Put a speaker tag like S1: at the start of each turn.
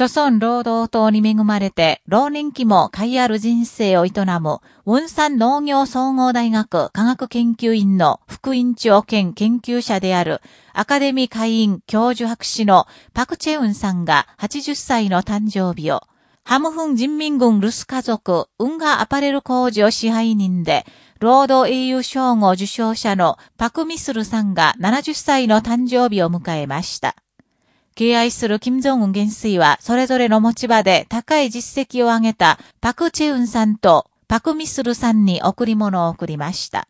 S1: 著村労働党に恵まれて、老年期も会ある人生を営む、雲山農業総合大学科学研究院の副院長兼研究者である、アカデミー会員教授博士のパクチェウンさんが80歳の誕生日を、ハムフン人民軍ルス家族、運河アパレル工場支配人で、労働英雄称号受賞者のパクミスルさんが70歳の誕生日を迎えました。敬愛する金正恩元帥は、それぞれの持ち場で高い実績を上げたパク・チェウンさんとパク・ミスルさんに贈り物を贈りました。